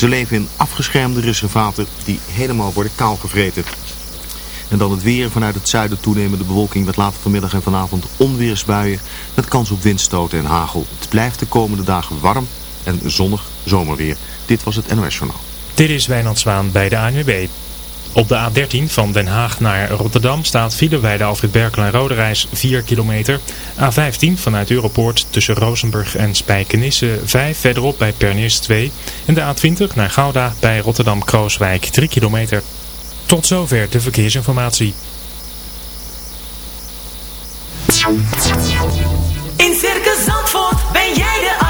Ze leven in afgeschermde reservaten die helemaal worden kaalgevreten. En dan het weer vanuit het zuiden toenemende bewolking met later vanmiddag en vanavond onweersbuien met kans op windstoten en hagel. Het blijft de komende dagen warm en zonnig zomerweer. Dit was het NOS Journaal. Dit is Wijnand Zwaan bij de ANWB. Op de A13 van Den Haag naar Rotterdam staat file bij de Alfred Berkel en Roderijs 4 kilometer. A15 vanuit Europoort tussen Rozenburg en Spijkenisse 5 verderop bij Pernis 2. En de A20 naar Gouda bij Rotterdam-Krooswijk 3 kilometer. Tot zover de verkeersinformatie. In Circus Zandvoort ben jij de.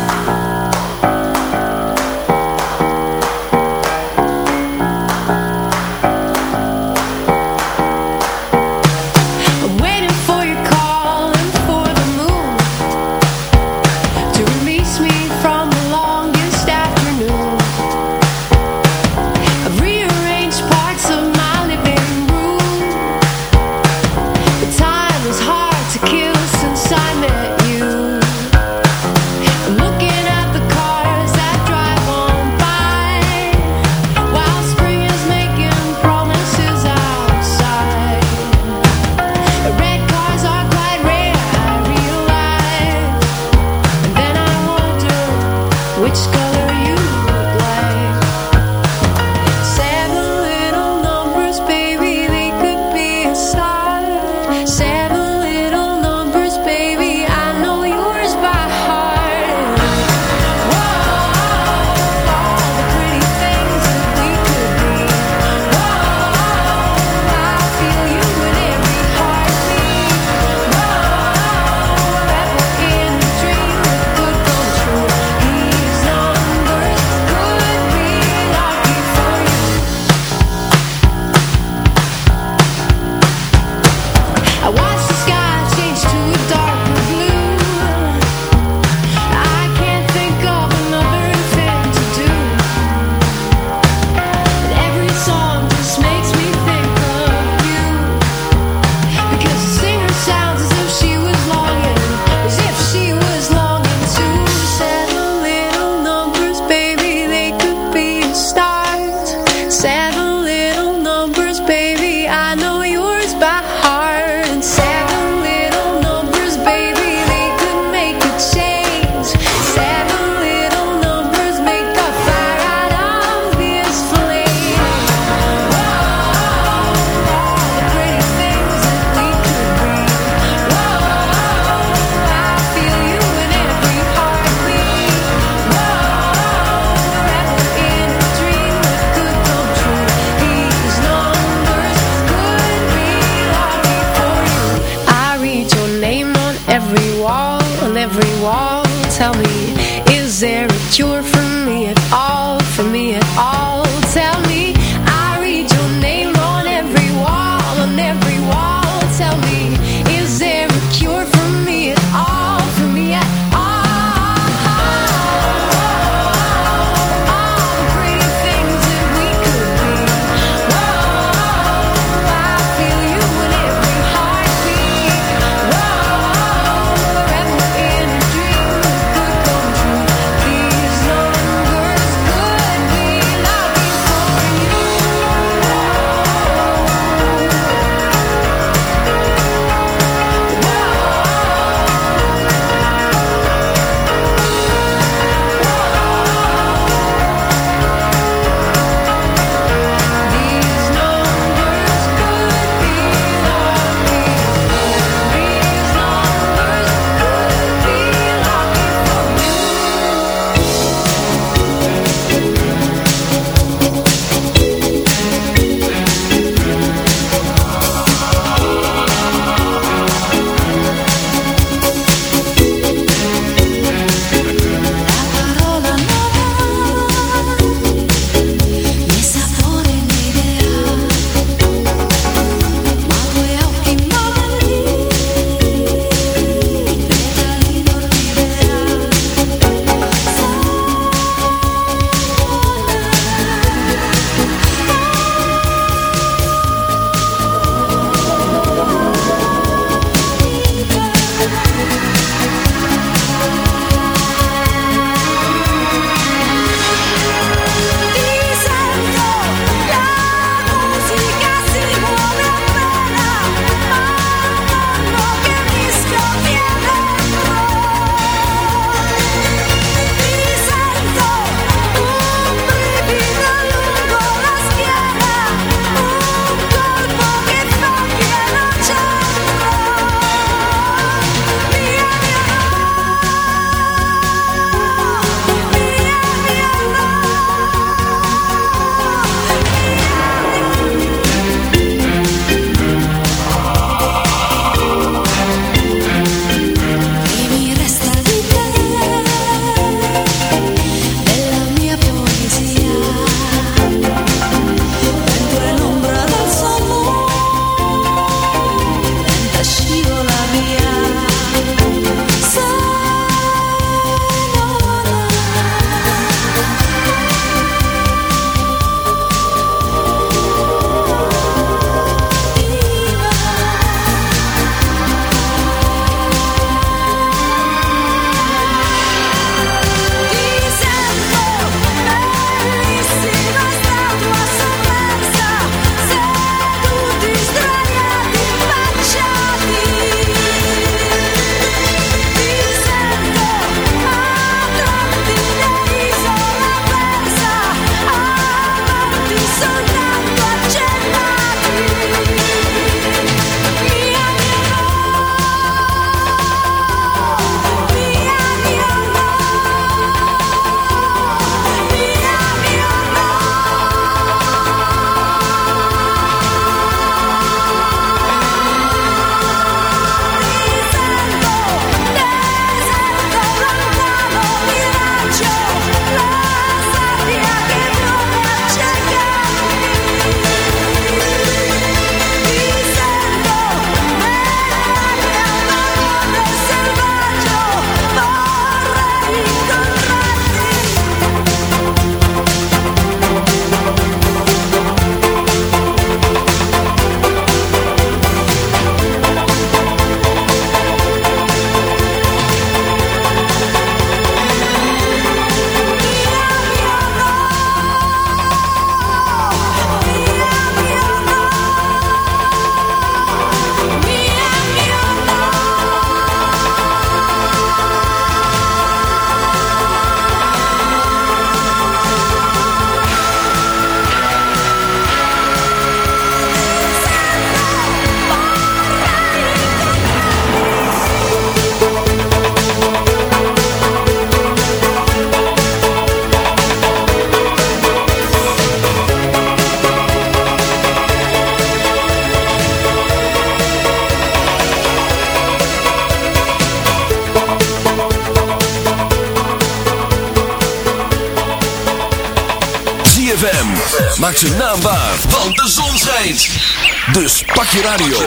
Dus pak je radio,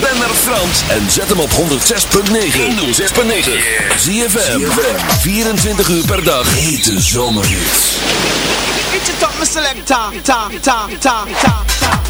ren naar Frans en zet hem op 106.9. 106.9. Zie je 24 uur per dag. Hete zomerhits. Get your top, my selector. Ta, ta, ta, ta, ta, ta,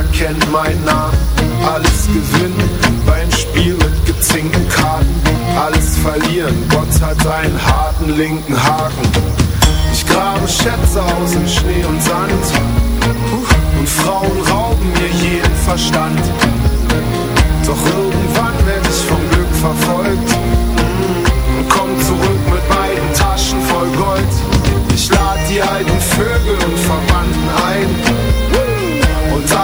keiner kennt meinen Namen. Alles gewinnen beim Spiel mit gezinkten Karten. Alles verlieren, Gott hat einen harten linken Haken. grabe Schätze aus in Schnee und Sand. Und Frauen rauben mir jeden Verstand. Doch irgendwann werd ich vom Glück verfolgt. Und komm zurück mit beiden Taschen voll Gold. Ich lad die alten Vögel und Verwandten ein.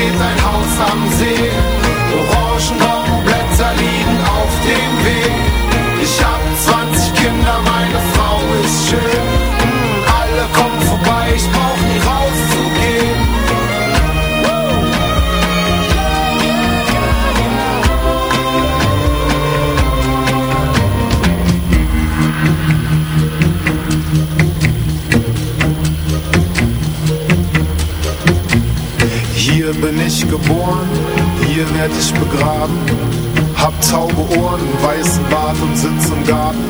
Steht ein Haus am See. Geboren, hier werd ich begraben. Hab taube Ohren, weißen Bart und sitz im Garten.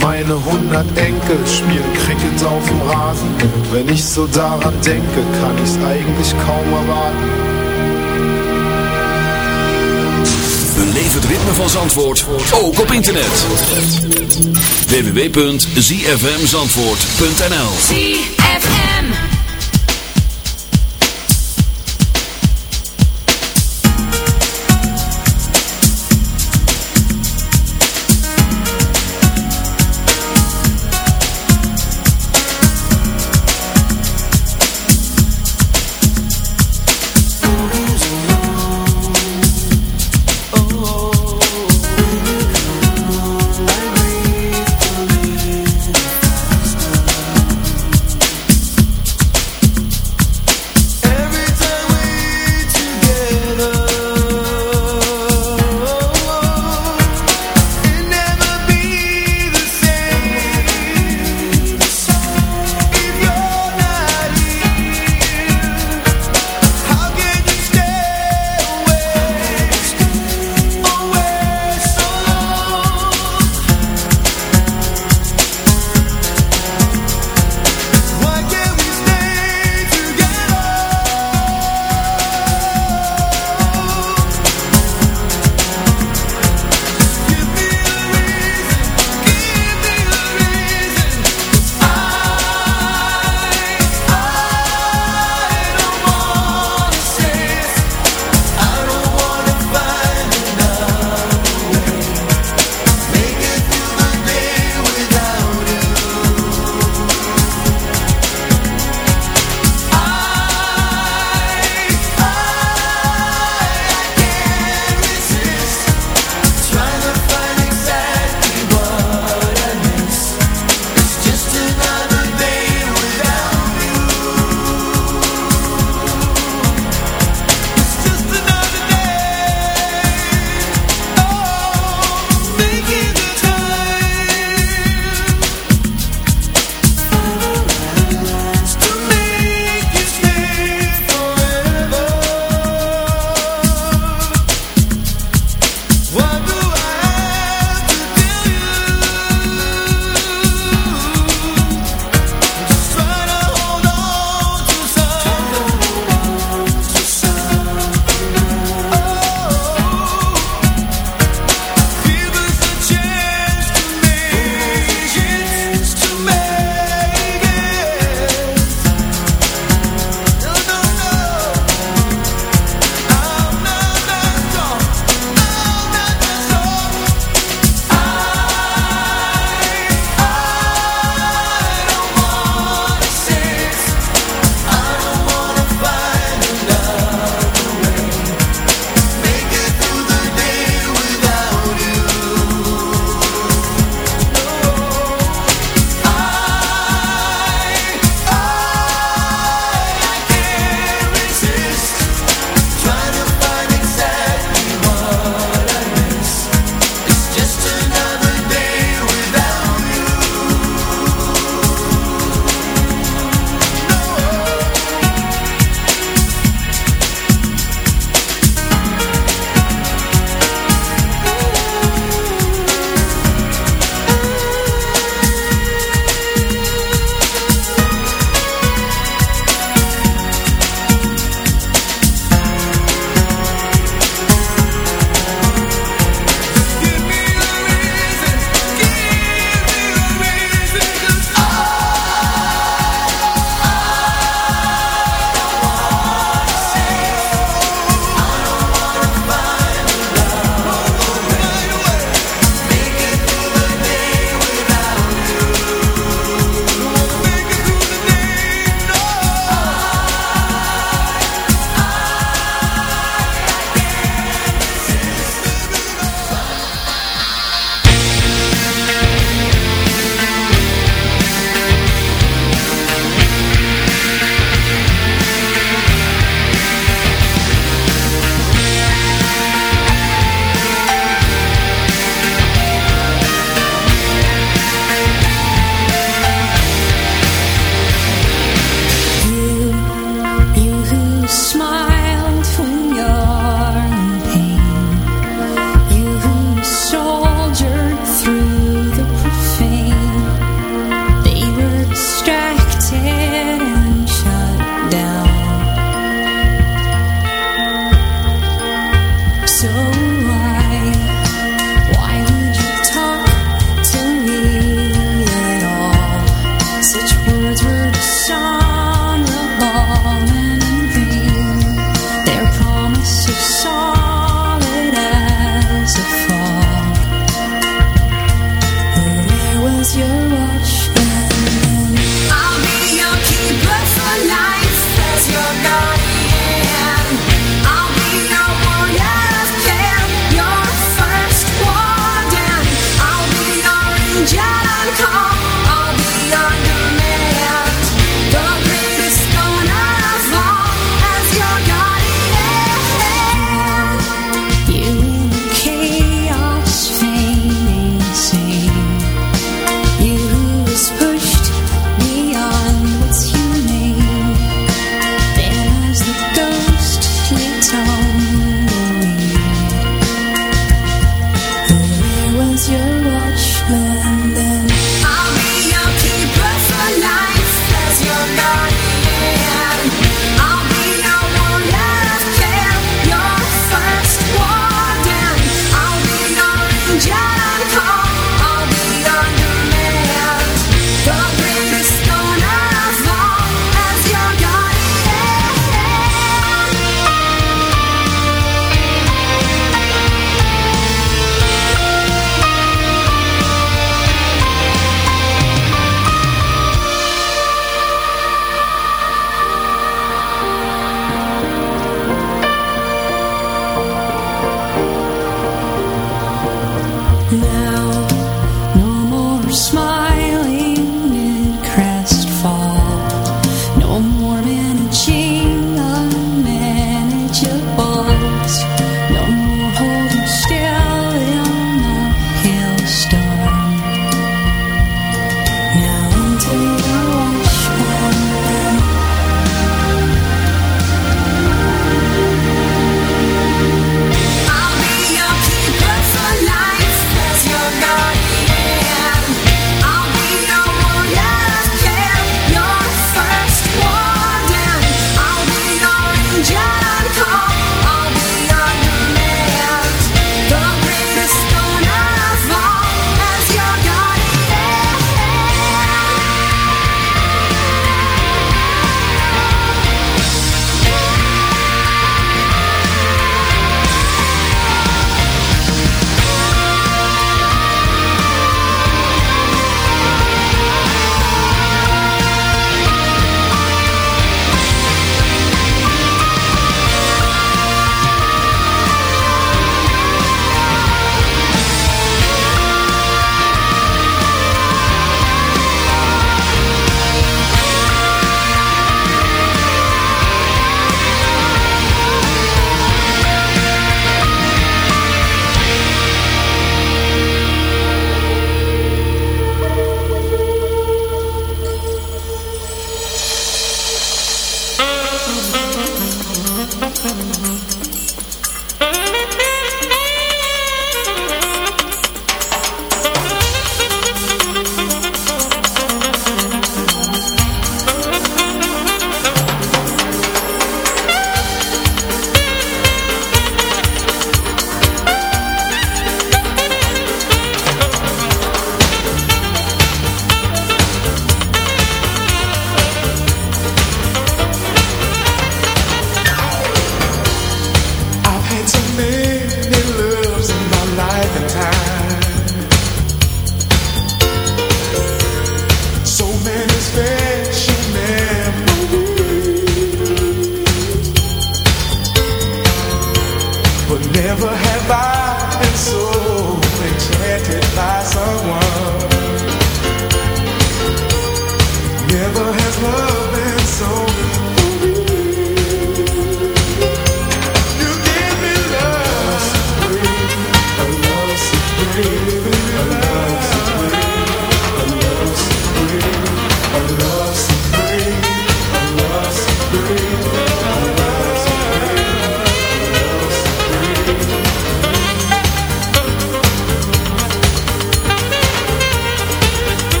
Meine hundert Enkel spielen Cricket auf dem Rasen. Wenn ich so daran denke, kann ich's eigentlich kaum erwarten. Beleef het ritme van Zandvoort, ook op internet. www.zfmzandvoort.nl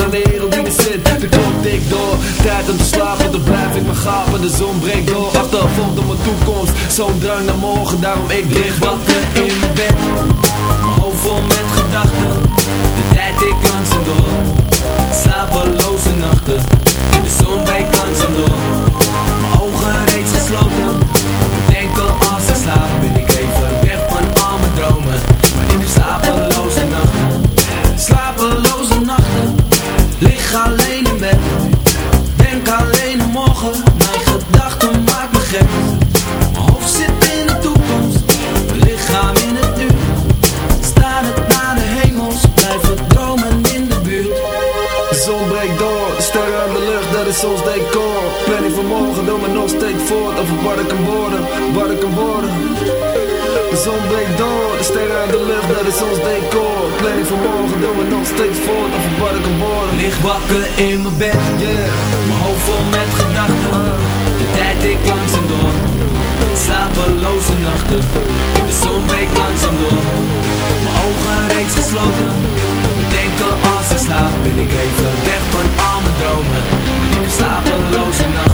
aan de wereld die er zit De klok ik door, tijd om te slapen. Dan blijf ik maar gapen, de zon breekt door. Achtervolgd op mijn toekomst, zo'n drang naar morgen. Daarom ik dicht wat Wakker in mijn bed. Mijn hoofd vol met gedachten. De tijd ik langzaam door. Slapeloze nachten. De zon breekt langzaam door. Mijn ogen reeds gesloten. Denken als ik slaap Ben ik even weg van al mijn dromen. Ik heb slapeloze nachten.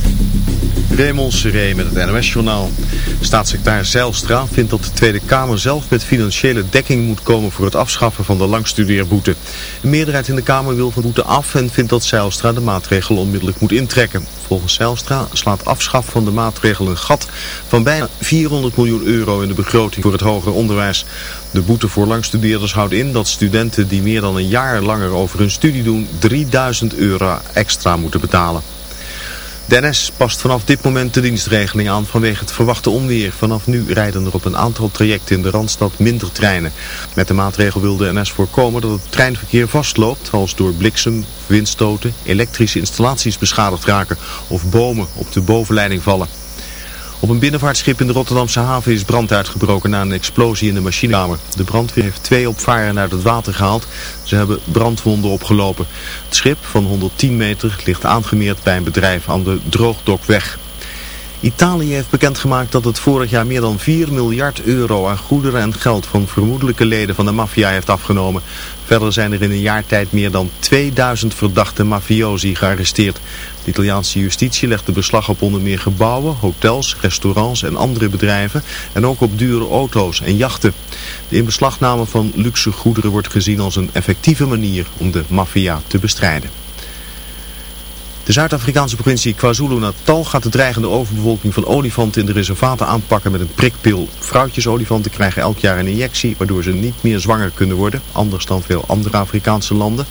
Raymond Seré met het NOS-journaal. Staatssecretaris Zijlstra vindt dat de Tweede Kamer zelf met financiële dekking moet komen voor het afschaffen van de langstudeerboete. Een meerderheid in de Kamer wil van boete af en vindt dat Zijlstra de maatregel onmiddellijk moet intrekken. Volgens Zijlstra slaat afschaffen van de maatregel een gat van bijna 400 miljoen euro in de begroting voor het hoger onderwijs. De boete voor langstudeerders houdt in dat studenten die meer dan een jaar langer over hun studie doen 3000 euro extra moeten betalen. De past vanaf dit moment de dienstregeling aan vanwege het verwachte onweer. Vanaf nu rijden er op een aantal trajecten in de Randstad minder treinen. Met de maatregel wil de NS voorkomen dat het treinverkeer vastloopt als door bliksem, windstoten, elektrische installaties beschadigd raken of bomen op de bovenleiding vallen. Op een binnenvaartschip in de Rotterdamse haven is brand uitgebroken na een explosie in de machinekamer. De brandweer heeft twee opvarenden uit het water gehaald. Ze hebben brandwonden opgelopen. Het schip van 110 meter ligt aangemeerd bij een bedrijf aan de Droogdokweg. Italië heeft bekendgemaakt dat het vorig jaar meer dan 4 miljard euro aan goederen en geld van vermoedelijke leden van de maffia heeft afgenomen. Verder zijn er in een jaar tijd meer dan 2000 verdachte mafiosi gearresteerd. De Italiaanse justitie legde beslag op onder meer gebouwen, hotels, restaurants en andere bedrijven en ook op dure auto's en jachten. De inbeslagname van luxe goederen wordt gezien als een effectieve manier om de maffia te bestrijden. De Zuid-Afrikaanse provincie KwaZulu-Natal gaat de dreigende overbevolking van olifanten in de reservaten aanpakken met een prikpil. Vrouwtjesolifanten krijgen elk jaar een injectie waardoor ze niet meer zwanger kunnen worden, anders dan veel andere Afrikaanse landen.